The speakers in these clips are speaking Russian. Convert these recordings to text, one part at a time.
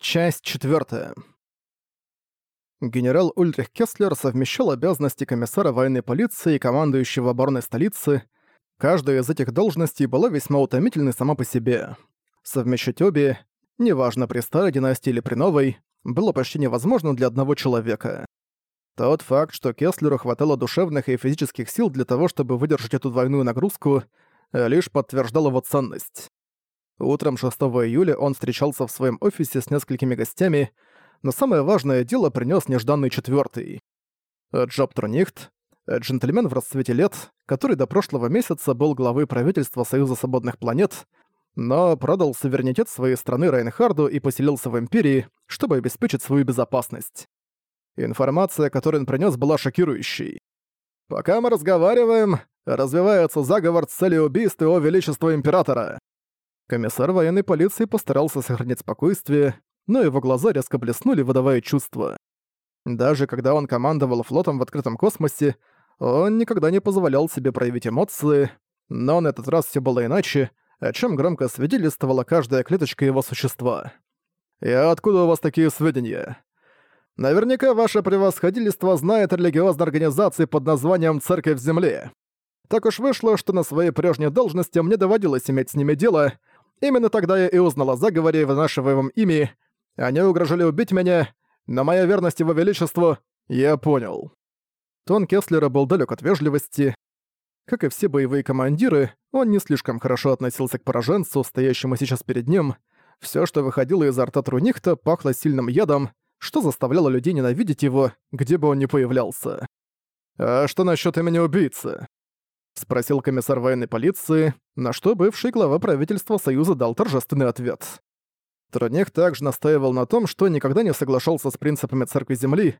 Часть 4. Генерал Ульрих Кеслер совмещал обязанности комиссара военной полиции и командующего обороной столицы. Каждая из этих должностей была весьма утомительной сама по себе. Совмещать обе, неважно при старой династии или при новой, было почти невозможно для одного человека. Тот факт, что Кеслеру хватало душевных и физических сил для того, чтобы выдержать эту двойную нагрузку, лишь подтверждал его ценность. Утром 6 июля он встречался в своем офисе с несколькими гостями, но самое важное дело принес нежданный четвертый. Джоб Трунихт, джентльмен в расцвете лет, который до прошлого месяца был главой правительства Союза Свободных Планет, но продал суверенитет своей страны Райнхарду и поселился в Империи, чтобы обеспечить свою безопасность. Информация, которую он принес, была шокирующей. «Пока мы разговариваем, развивается заговор с целью убийства Его Величества Императора. Комиссар военной полиции постарался сохранить спокойствие, но его глаза резко блеснули, выдавая чувства. Даже когда он командовал флотом в открытом космосе, он никогда не позволял себе проявить эмоции, но на этот раз все было иначе, о чем громко свидетельствовала каждая клеточка его существа. «И откуда у вас такие сведения?» «Наверняка ваше превосходительство знает религиозной организации под названием «Церковь Земли». Так уж вышло, что на своей прежней должности мне доводилось иметь с ними дело, Именно тогда я и узнал о заговоре, вынашиваемом ими. Они угрожали убить меня, но моя верность его величеству я понял. Тон Кеслера был далек от вежливости. Как и все боевые командиры, он не слишком хорошо относился к пораженцу, стоящему сейчас перед ним. Все, что выходило изо рта Трунихта, пахло сильным ядом, что заставляло людей ненавидеть его, где бы он ни появлялся. «А что насчет имени убийцы?» — спросил комиссар военной полиции, на что бывший глава правительства Союза дал торжественный ответ. Тронех также настаивал на том, что никогда не соглашался с принципами Церкви Земли,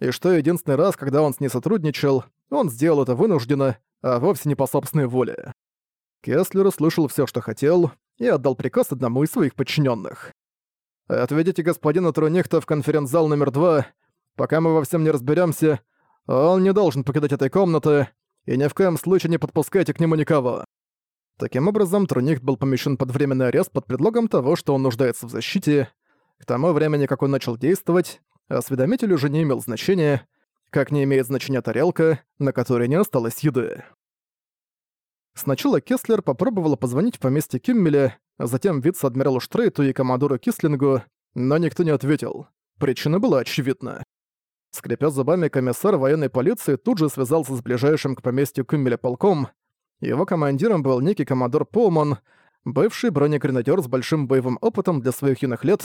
и что единственный раз, когда он с ней сотрудничал, он сделал это вынужденно, а вовсе не по собственной воле. Кеслер услышал все, что хотел, и отдал приказ одному из своих подчиненных. «Отведите господина Тронехта в конференц-зал номер два. Пока мы во всем не разберемся, он не должен покидать этой комнаты, и ни в коем случае не подпускайте к нему никого». Таким образом, Трунихт был помещен под временный арест под предлогом того, что он нуждается в защите. К тому времени, как он начал действовать, осведомитель уже не имел значения, как не имеет значения тарелка, на которой не осталось еды. Сначала Кеслер попробовал позвонить в поместье Киммеля, а затем вице-адмиралу Штрейту и командору Кислингу, но никто не ответил. Причина была очевидна. Скрипя зубами, комиссар военной полиции тут же связался с ближайшим к поместью Кюммеля полком. Его командиром был некий командор Полман, бывший бронегренадер с большим боевым опытом для своих юных лет.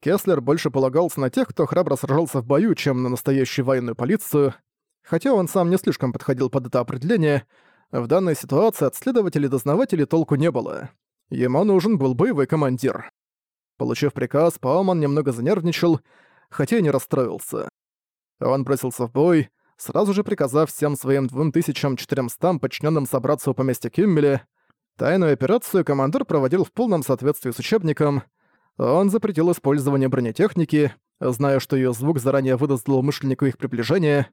Кеслер больше полагался на тех, кто храбро сражался в бою, чем на настоящую военную полицию. Хотя он сам не слишком подходил под это определение, в данной ситуации от следователей дознавателей толку не было. Ему нужен был боевой командир. Получив приказ, Пауман немного занервничал, хотя и не расстроился. Он бросился в бой, сразу же приказав всем своим 2400 подчиненным собраться у поместья Киммеля. Тайную операцию командир проводил в полном соответствии с учебником. Он запретил использование бронетехники, зная, что ее звук заранее выдаст злоумышленнику их приближение,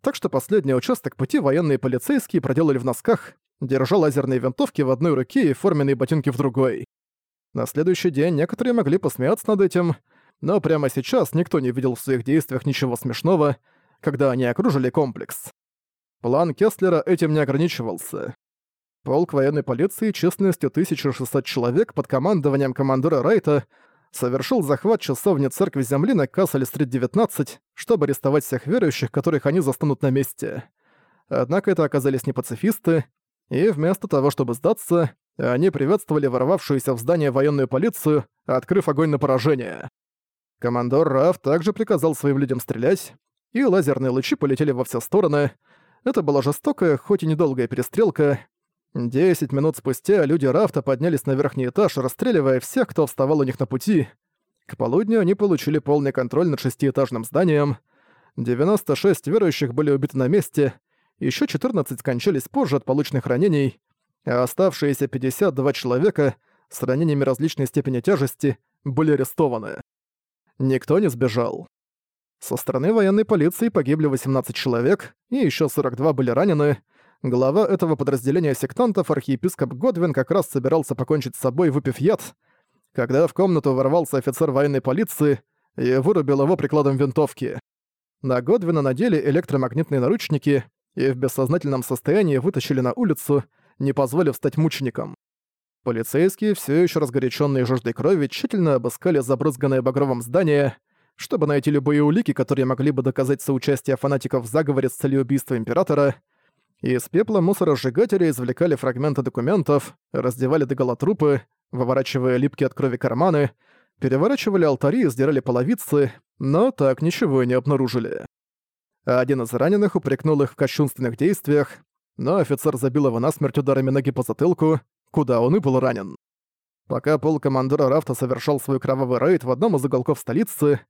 так что последний участок пути военные полицейские проделали в носках, держа лазерные винтовки в одной руке и форменные ботинки в другой. На следующий день некоторые могли посмеяться над этим, но прямо сейчас никто не видел в своих действиях ничего смешного, когда они окружили комплекс. План Кеслера этим не ограничивался. Полк военной полиции численностью 1600 человек под командованием командира Райта совершил захват часовни Церкви Земли на Кассель-стрит 19, чтобы арестовать всех верующих, которых они застанут на месте. Однако это оказались не пацифисты, и вместо того, чтобы сдаться, они приветствовали ворвавшуюся в здание военную полицию, открыв огонь на поражение. Командор Раф также приказал своим людям стрелять, и лазерные лучи полетели во все стороны. Это была жестокая, хоть и недолгая перестрелка. Десять минут спустя люди Рафта поднялись на верхний этаж, расстреливая всех, кто вставал у них на пути. К полудню они получили полный контроль над шестиэтажным зданием. 96 верующих были убиты на месте, еще 14 скончались позже от полученных ранений, а оставшиеся 52 человека с ранениями различной степени тяжести были арестованы. Никто не сбежал. Со стороны военной полиции погибли 18 человек, и еще 42 были ранены. Глава этого подразделения сектантов, архиепископ Годвин, как раз собирался покончить с собой, выпив яд. когда в комнату ворвался офицер военной полиции и вырубил его прикладом винтовки. На Годвина надели электромагнитные наручники и в бессознательном состоянии вытащили на улицу, не позволив стать мучеником. Полицейские, все еще разгоряченные жаждой крови, тщательно обыскали забрызганное багровым здание, чтобы найти любые улики, которые могли бы доказать соучастие фанатиков в заговоре с целью убийства Императора. Из пепла мусоросжигателя извлекали фрагменты документов, раздевали догола трупы, выворачивая липкие от крови карманы, переворачивали алтари и сдирали половицы, но так ничего и не обнаружили. Один из раненых упрекнул их в кощунственных действиях, но офицер забил его насмерть ударами ноги по затылку, куда он и был ранен. Пока пол командора Рафта совершал свой кровавый рейд в одном из уголков столицы,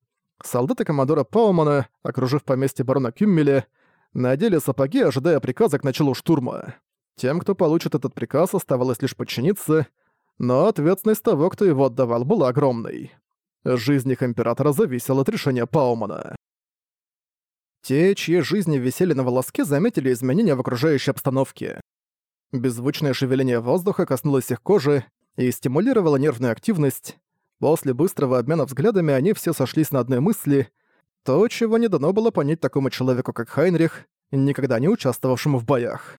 солдаты командора Паумана, окружив поместье барона Кюммеля, надели сапоги, ожидая приказа к началу штурма. Тем, кто получит этот приказ, оставалось лишь подчиниться, но ответственность того, кто его отдавал, была огромной. Жизнь их императора зависела от решения Паумана. Те, чьи жизни висели на волоске, заметили изменения в окружающей обстановке. Беззвучное шевеление воздуха коснулось их кожи и стимулировало нервную активность. После быстрого обмена взглядами они все сошлись на одной мысли — то, чего не дано было понять такому человеку, как Хайнрих, никогда не участвовавшему в боях.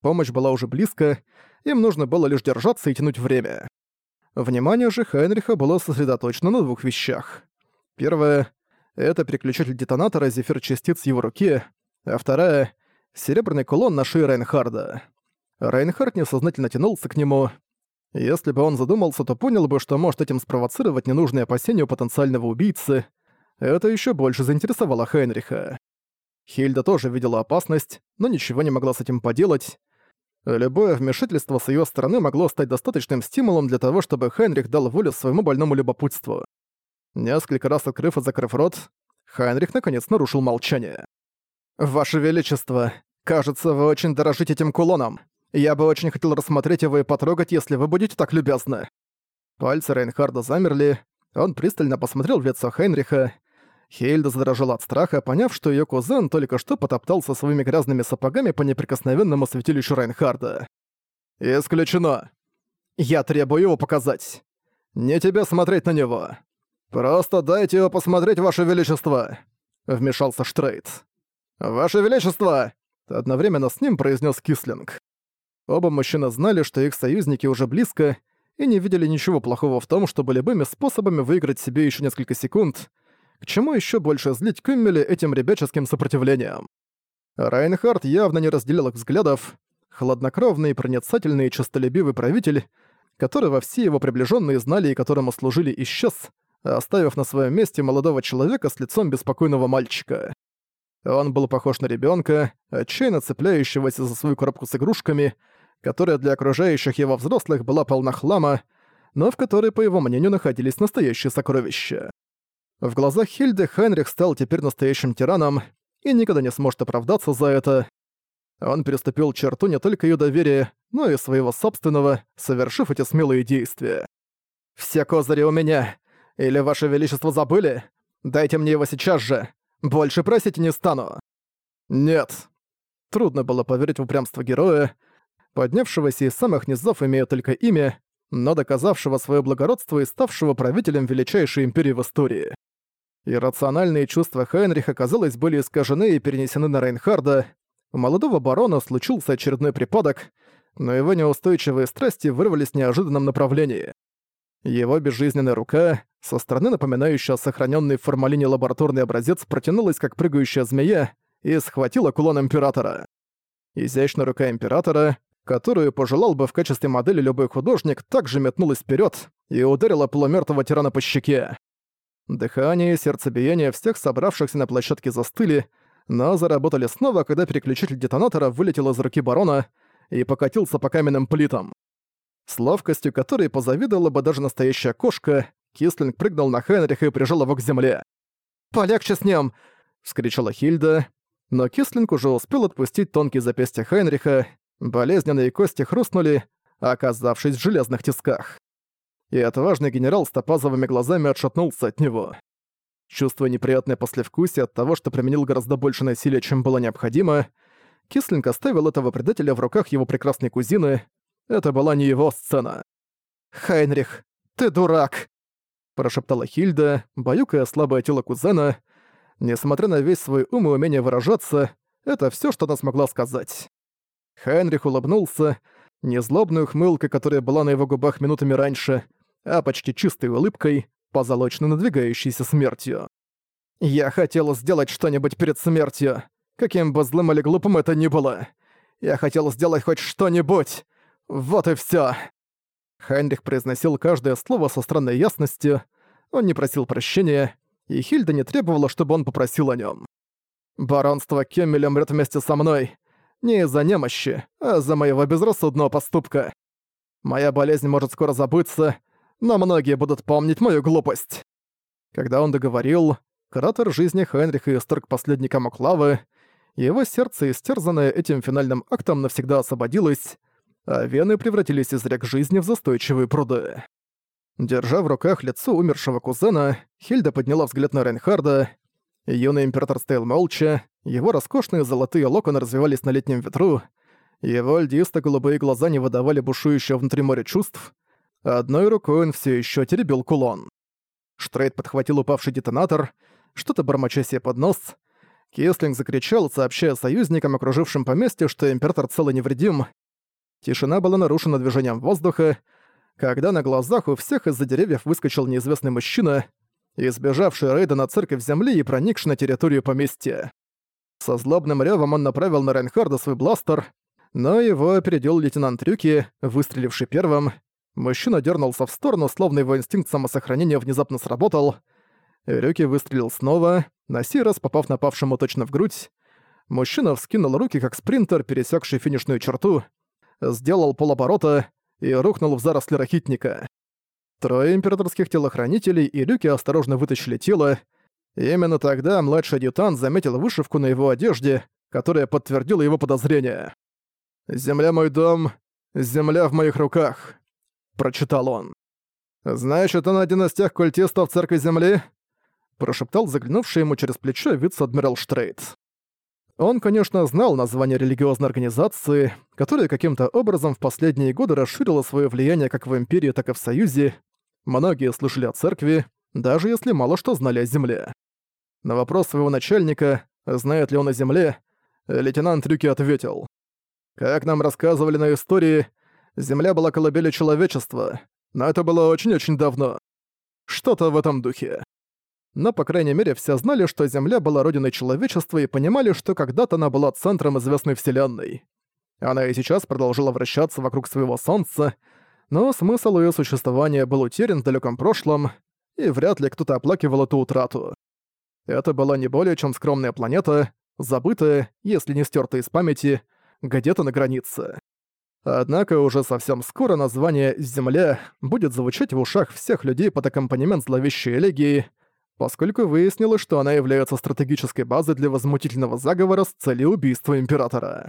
Помощь была уже близко, им нужно было лишь держаться и тянуть время. Внимание же Хайнриха было сосредоточено на двух вещах. Первое — это переключатель детонатора зефир частиц в его руке, а вторая — серебряный кулон на шее Райнхарда. Райнхард несознательно тянулся к нему. Если бы он задумался, то понял бы, что может этим спровоцировать ненужные опасения у потенциального убийцы. Это еще больше заинтересовало Хeinриха. Хильда тоже видела опасность, но ничего не могла с этим поделать. Любое вмешательство с ее стороны могло стать достаточным стимулом для того, чтобы Хeinрих дал волю своему больному любопытству. Несколько раз открыв и закрыв рот, Хайнрих наконец нарушил молчание. «Ваше Величество, кажется, вы очень дорожите этим кулоном. Я бы очень хотел рассмотреть его и потрогать, если вы будете так любезны». Пальцы Рейнхарда замерли, он пристально посмотрел в лицо Хейнриха. Хейльда задрожала от страха, поняв, что ее кузен только что потоптался своими грязными сапогами по неприкосновенному святилищу Райнхарда. «Исключено. Я требую его показать. Не тебе смотреть на него. Просто дайте его посмотреть, Ваше Величество!» Вмешался Штрейд. «Ваше Величество!» Одновременно с ним произнес Кислинг. Оба мужчины знали, что их союзники уже близко, и не видели ничего плохого в том, чтобы любыми способами выиграть себе еще несколько секунд, к чему еще больше злить Кюммеля этим ребяческим сопротивлением. Райнхард явно не разделял их взглядов, хладнокровный, проницательный и честолюбивый правитель, которого все его приближенные знали и которому служили, исчез, оставив на своем месте молодого человека с лицом беспокойного мальчика. Он был похож на ребенка, отчаянно цепляющегося за свою коробку с игрушками, которая для окружающих его взрослых была полна хлама, но в которой, по его мнению, находились настоящие сокровища. В глазах Хильды Хайнрих стал теперь настоящим тираном и никогда не сможет оправдаться за это. Он переступил черту не только ее доверия, но и своего собственного, совершив эти смелые действия. «Все козыри у меня! Или Ваше Величество забыли? Дайте мне его сейчас же! Больше просить не стану!» «Нет». Трудно было поверить в упрямство героя, поднявшегося из самых низов, имея только имя, но доказавшего свое благородство и ставшего правителем величайшей империи в истории. Иррациональные чувства Хайнриха, казалось, были искажены и перенесены на Рейнхарда. У молодого барона случился очередной припадок, но его неустойчивые страсти вырвались в неожиданном направлении. Его безжизненная рука, со стороны напоминающая сохраненный в формалине лабораторный образец, протянулась как прыгающая змея и схватила кулон Императора. Изящная рука Императора, которую пожелал бы в качестве модели любой художник, также метнулась вперед и ударила полумертвого тирана по щеке. Дыхание и сердцебиение всех собравшихся на площадке застыли, но заработали снова, когда переключатель детонатора вылетел из руки барона и покатился по каменным плитам. С ловкостью которой позавидовала бы даже настоящая кошка, Кислинг прыгнул на Хенриха и прижал его к земле. «Полегче с ним!» — вскричала Хильда, но Кислинг уже успел отпустить тонкие запястья Хенриха Болезненные кости хрустнули, оказавшись в железных тисках. И отважный генерал с топазовыми глазами отшатнулся от него. Чувствуя неприятное послевкусие от того, что применил гораздо больше насилия, чем было необходимо, Кислинг оставил этого предателя в руках его прекрасной кузины. Это была не его сцена. «Хайнрих, «Ты дурак!» прошептала Хильда, баюкая слабое тело кузена. Несмотря на весь свой ум и умение выражаться, это все, что она смогла сказать. Хенрих улыбнулся, не злобной ухмылкой, которая была на его губах минутами раньше, а почти чистой улыбкой, позолочно надвигающейся смертью. «Я хотел сделать что-нибудь перед смертью, каким бы злым или глупым это ни было. Я хотел сделать хоть что-нибудь. Вот и все. Хайнрих произносил каждое слово со странной ясностью, он не просил прощения, и Хильда не требовала, чтобы он попросил о нем. «Баронство Кеммель умрет вместе со мной. Не из-за немощи, а из-за моего безрассудного поступка. Моя болезнь может скоро забыться, но многие будут помнить мою глупость». Когда он договорил, кратер жизни Хeinриха исторг последний комок лавы, его сердце, истерзанное этим финальным актом, навсегда освободилось, а вены превратились из рек жизни в застойчивые пруды. Держа в руках лицо умершего кузена, Хильда подняла взгляд на Рейнхарда. Юный император стоял молча, его роскошные золотые локоны развивались на летнем ветру, его льдисто-голубые глаза не выдавали бушующего внутри моря чувств, одной рукой он все еще теребил кулон. Штрейд подхватил упавший детонатор, что-то бормоча себе под нос. Кислинг закричал, сообщая союзникам, окружившим поместье, что император цел и невредим, Тишина была нарушена движением воздуха, когда на глазах у всех из-за деревьев выскочил неизвестный мужчина, избежавший рейда на церковь земли и проникший на территорию поместья. Со злобным ревом он направил на Рейнхарда свой бластер, но его опередил лейтенант Рюки, выстреливший первым. Мужчина дернулся в сторону, словно его инстинкт самосохранения внезапно сработал. Рюки выстрелил снова, на сей раз попав напавшему точно в грудь. Мужчина вскинул руки, как спринтер, пересекший финишную черту, сделал полоборота и рухнул в заросли рахитника. Трое императорских телохранителей и Рюки осторожно вытащили тело. Именно тогда младший адъютант заметил вышивку на его одежде, которая подтвердила его подозрения. «Земля мой дом, земля в моих руках», — прочитал он. «Значит, он один из тех культистов Церкви Земли?» — прошептал заглянувший ему через плечо вице-адмирал Штрейт. Он, конечно, знал название религиозной организации, которая каким-то образом в последние годы расширила свое влияние как в Империи, так и в Союзе. Многие слышали о церкви, даже если мало что знали о Земле. На вопрос своего начальника, знает ли он о Земле, лейтенант Рюки ответил. «Как нам рассказывали на истории, Земля была колыбелью человечества, но это было очень-очень давно. Что-то в этом духе но, по крайней мере, все знали, что Земля была родиной человечества и понимали, что когда-то она была центром известной Вселенной. Она и сейчас продолжала вращаться вокруг своего Солнца, но смысл ее существования был утерян в далеком прошлом, и вряд ли кто-то оплакивал эту утрату. Это была не более чем скромная планета, забытая, если не стертая из памяти, где-то на границе. Однако уже совсем скоро название «Земля» будет звучать в ушах всех людей под аккомпанемент зловещей элегии, поскольку выяснилось, что она является стратегической базой для возмутительного заговора с целью убийства Императора.